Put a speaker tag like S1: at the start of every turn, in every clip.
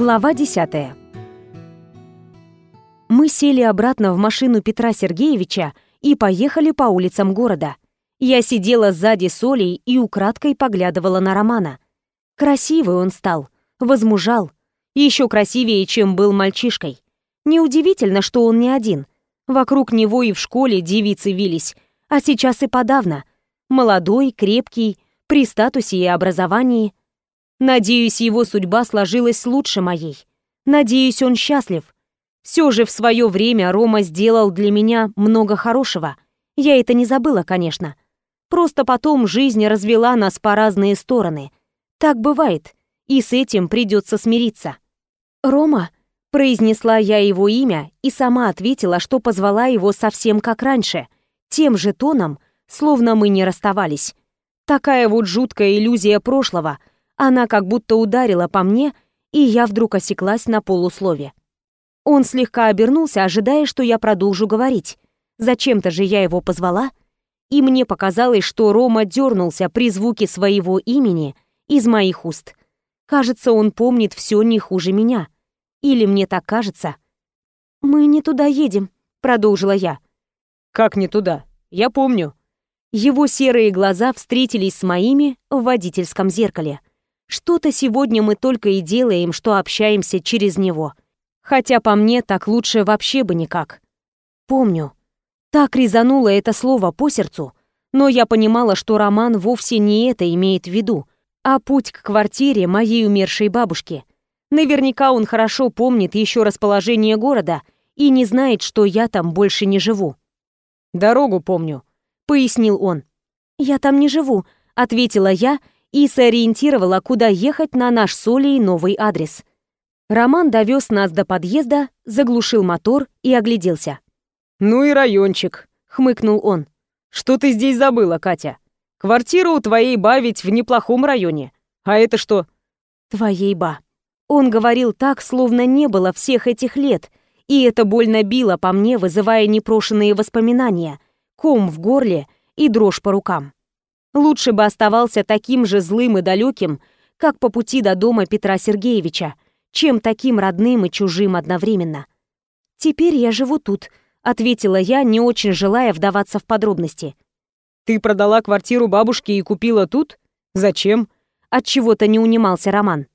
S1: Глава 10. Мы сели обратно в машину Петра Сергеевича и поехали по улицам города. Я сидела сзади с Олей и украдкой поглядывала на Романа. Красивый он стал, возмужал, еще красивее, чем был мальчишкой. Неудивительно, что он не один. Вокруг него и в школе девицы вились, а сейчас и подавно. Молодой, крепкий, при статусе и образовании – Надеюсь, его судьба сложилась лучше моей. Надеюсь, он счастлив. Все же в свое время Рома сделал для меня много хорошего. Я это не забыла, конечно. Просто потом жизнь развела нас по разные стороны. Так бывает, и с этим придется смириться. «Рома», — произнесла я его имя и сама ответила, что позвала его совсем как раньше, тем же тоном, словно мы не расставались. Такая вот жуткая иллюзия прошлого — она как будто ударила по мне, и я вдруг осеклась на полуслове. Он слегка обернулся, ожидая, что я продолжу говорить. Зачем-то же я его позвала, и мне показалось, что Рома дернулся при звуке своего имени из моих уст. Кажется, он помнит все не хуже меня. Или мне так кажется. «Мы не туда едем», — продолжила я.
S2: «Как не туда? Я помню».
S1: Его серые глаза встретились с моими в водительском зеркале. Что-то сегодня мы только и делаем, что общаемся через него. Хотя по мне так лучше вообще бы никак. Помню. Так резануло это слово по сердцу, но я понимала, что Роман вовсе не это имеет в виду, а путь к квартире моей умершей бабушки. Наверняка он хорошо помнит еще расположение города и не знает, что я там больше не живу.
S2: «Дорогу помню», — пояснил он.
S1: «Я там не живу», — ответила я и сориентировала, куда ехать на наш с Олей новый адрес. Роман довез нас до подъезда, заглушил мотор и огляделся.
S2: «Ну и райончик», — хмыкнул он. «Что ты здесь забыла, Катя? Квартира у твоей ба ведь в неплохом районе. А это что?»
S1: «Твоей ба». Он говорил так, словно не было всех этих лет, и это больно било по мне, вызывая непрошенные воспоминания, ком в горле и дрожь по рукам. Лучше бы оставался таким же злым и далеким, как по пути до дома Петра Сергеевича, чем таким родным и чужим одновременно. «Теперь я живу тут», — ответила я, не очень желая вдаваться в подробности.
S2: «Ты продала квартиру бабушке и купила тут? Зачем?»
S1: Отчего-то не унимался Роман.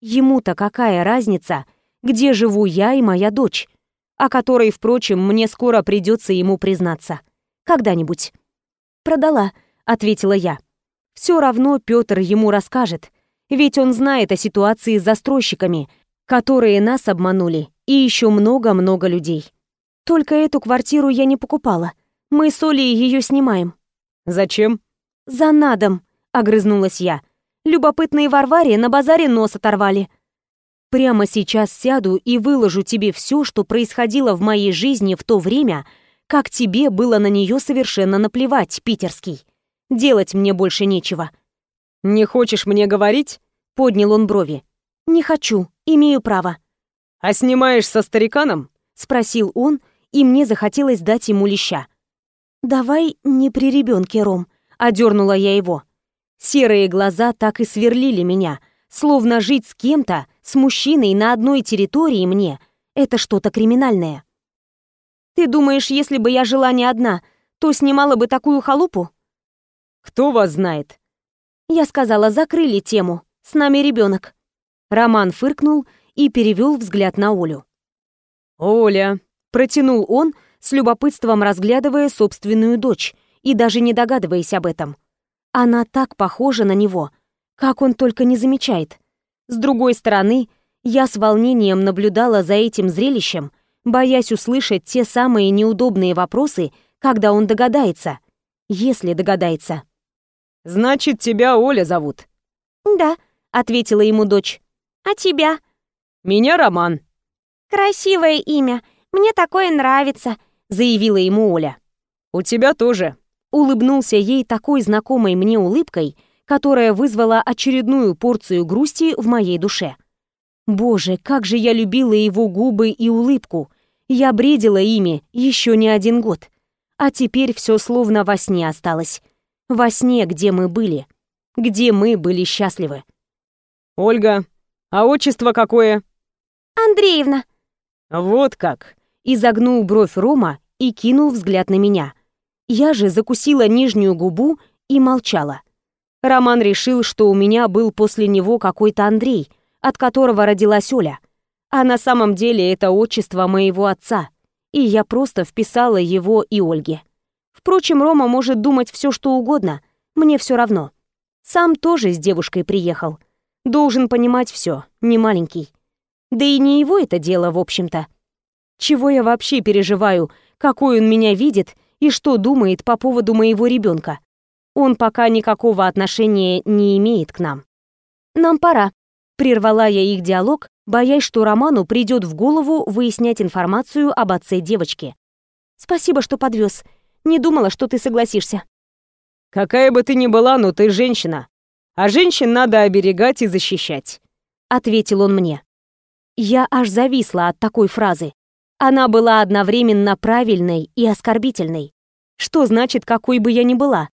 S1: Ему-то какая разница, где живу я и моя дочь, о которой, впрочем, мне скоро придется ему признаться. Когда-нибудь. Продала, — ответила я. «Все равно Петр ему расскажет, ведь он знает о ситуации с застройщиками, которые нас обманули, и еще много-много людей. Только эту квартиру я не покупала. Мы с Олей ее снимаем».
S2: «Зачем?»
S1: «За надом», — огрызнулась я. «Любопытные Варваре на базаре нос оторвали». Прямо сейчас сяду и выложу тебе все, что происходило в моей жизни в то время, как тебе было на нее совершенно наплевать, питерский. Делать мне больше нечего».
S2: «Не хочешь мне говорить?» — поднял он брови.
S1: «Не хочу, имею право».
S2: «А снимаешь со стариканом?»
S1: — спросил он, и мне захотелось дать ему леща. «Давай не при ребенке, Ром», — одернула я его. Серые глаза так и сверлили меня, словно жить с кем-то, с мужчиной на одной территории мне — это что-то криминальное. «Ты думаешь, если бы я жила не одна, то снимала бы такую халупу?»
S2: Кто вас знает?»
S1: Я сказала, закрыли тему. С нами ребенок. Роман фыркнул и перевел взгляд на Олю.
S2: «Оля!» — протянул он, с любопытством разглядывая собственную дочь и даже не догадываясь об этом.
S1: Она так похожа на него, как он только не замечает. С другой стороны, я с волнением наблюдала за этим зрелищем, боясь услышать те самые неудобные вопросы, когда он догадается, если догадается.
S2: «Значит, тебя Оля зовут?»
S1: «Да», — ответила ему дочь. «А тебя?»
S2: «Меня Роман».
S1: «Красивое имя. Мне такое нравится», — заявила ему Оля.
S2: «У тебя тоже», —
S1: улыбнулся ей такой знакомой мне улыбкой, которая вызвала очередную порцию грусти в моей душе. Боже, как же я любила его губы и улыбку. Я бредила ими еще не один год. А теперь все словно во сне осталось во сне, где мы были, где мы были счастливы.
S2: «Ольга, а отчество какое?»
S1: Андреевна!»
S2: «Вот как!» — изогнул бровь Рома и кинул взгляд на меня. Я же закусила нижнюю губу и молчала. Роман решил, что у меня был после него какой-то Андрей, от которого родилась Оля. А на самом деле это отчество моего отца, и я просто вписала его и Ольге. Впрочем, Рома может думать все, что угодно, мне все равно. Сам тоже с девушкой приехал. Должен понимать все, не маленький. Да и не его это дело, в общем-то. Чего я вообще переживаю, какой он меня видит и что думает по поводу моего ребенка? Он пока никакого отношения не имеет к нам. «Нам пора», — прервала я их диалог, боясь, что Роману придет в голову выяснять информацию об отце девочки. «Спасибо, что подвез. Не думала, что ты согласишься». «Какая бы ты ни была, но ты женщина. А женщин надо оберегать и защищать», — ответил он мне. Я аж зависла от такой фразы. Она была одновременно правильной и оскорбительной. Что значит, какой бы я ни была?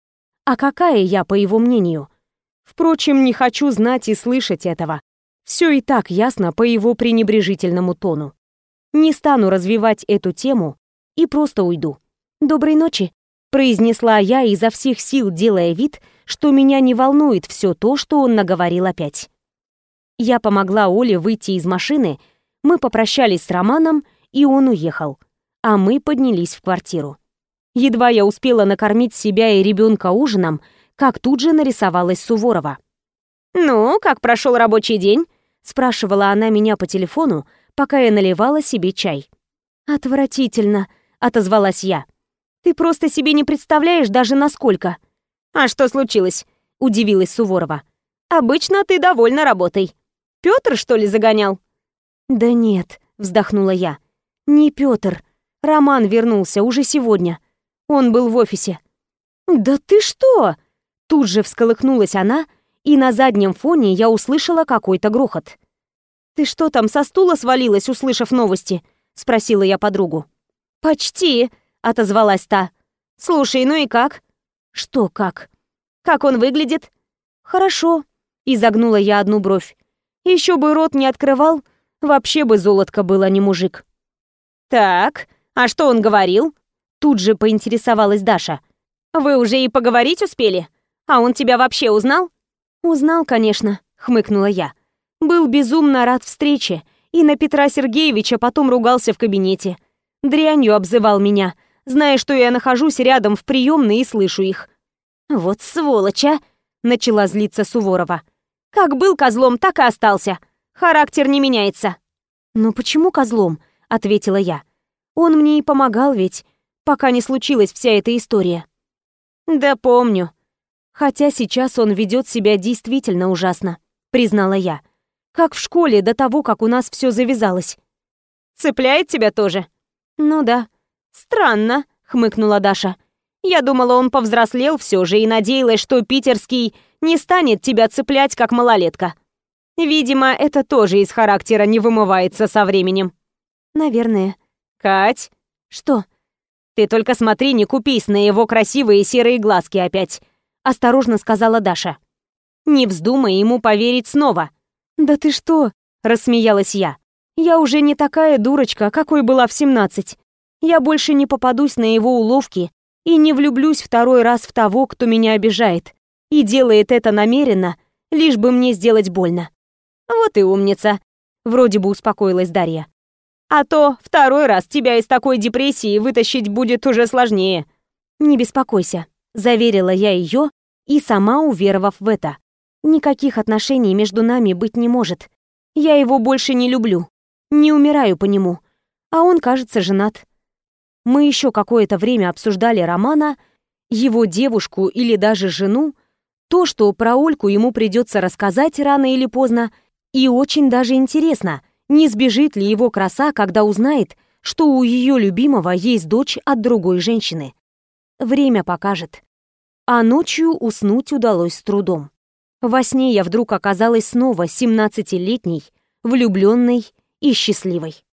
S2: А какая я, по его мнению? Впрочем, не хочу знать и слышать этого. Все и так ясно по его пренебрежительному тону. Не стану развивать эту тему и просто уйду. «Доброй ночи», — произнесла я изо всех сил, делая вид, что меня не волнует все то, что он наговорил опять. Я помогла Оле выйти из машины, мы попрощались с Романом, и он уехал, а мы поднялись в квартиру. Едва я успела накормить себя и ребенка ужином, как тут же нарисовалась Суворова.
S1: «Ну, как прошел рабочий день?»
S2: — спрашивала она меня по телефону, пока я наливала себе чай.
S1: «Отвратительно», — отозвалась я. «Ты просто себе не представляешь даже насколько».
S3: «А что случилось?» — удивилась Суворова.
S1: «Обычно ты довольна работой. Пётр, что ли, загонял?»
S2: «Да нет», — вздохнула я. «Не Пётр. Роман вернулся уже сегодня. Он был в офисе».
S1: «Да ты что?»
S2: Тут же всколыхнулась она, и на заднем фоне я услышала какой-то грохот.
S1: «Ты что там, со стула свалилась, услышав новости?» — спросила я подругу.
S3: «Почти», — отозвалась та. «Слушай, ну и как?»
S2: «Что как?»
S3: «Как он выглядит?»
S2: «Хорошо», — изогнула я одну бровь. Еще бы рот не открывал, вообще бы золотко было, не мужик».
S3: «Так, а что он говорил?»
S2: Тут же поинтересовалась Даша.
S3: «Вы уже и поговорить успели? А он тебя вообще узнал?»
S2: «Узнал, конечно», — хмыкнула я. «Был безумно рад встрече, и на Петра Сергеевича потом ругался в кабинете. Дрянью обзывал меня, зная, что я нахожусь рядом в приемной и слышу их».
S3: «Вот сволочь, а!» — начала злиться Суворова. «Как был козлом, так и остался. Характер не меняется».
S2: «Ну почему козлом?» — ответила я. «Он мне и помогал ведь, пока не случилась вся эта история.
S3: Да помню.
S2: Хотя сейчас он ведет себя действительно ужасно, признала я. Как в школе до того, как у нас все завязалось.
S3: Цепляет тебя тоже?
S2: Ну да.
S3: Странно, хмыкнула Даша. Я думала, он повзрослел все же и надеялась, что питерский не станет тебя цеплять, как малолетка. Видимо, это тоже из характера не вымывается со временем.
S2: Наверное.
S3: Кать?
S2: Что?
S3: «Ты только смотри, не купись на его красивые серые глазки опять», — осторожно сказала Даша. «Не вздумай ему поверить снова».
S2: «Да ты что?» — рассмеялась я. «Я уже не такая дурочка, какой была в семнадцать. Я больше не попадусь на его уловки и не влюблюсь второй раз в того, кто меня обижает, и делает это намеренно, лишь бы мне сделать больно».
S3: «Вот и умница», — вроде бы успокоилась Дарья. А то второй раз тебя из такой депрессии вытащить будет уже сложнее.
S2: Не беспокойся, заверила я ее и сама уверовав в это. Никаких отношений между нами быть не может. Я его больше не люблю. Не умираю по нему. А он, кажется, женат. Мы еще какое-то время обсуждали Романа, его девушку или даже жену, то, что про Ольку ему придется рассказать рано или поздно, и очень даже интересно — не сбежит ли его краса, когда узнает, что у ее любимого есть дочь от другой женщины? Время покажет. А ночью уснуть удалось с трудом. Во сне я вдруг оказалась снова 17-летней, влюбленной и счастливой.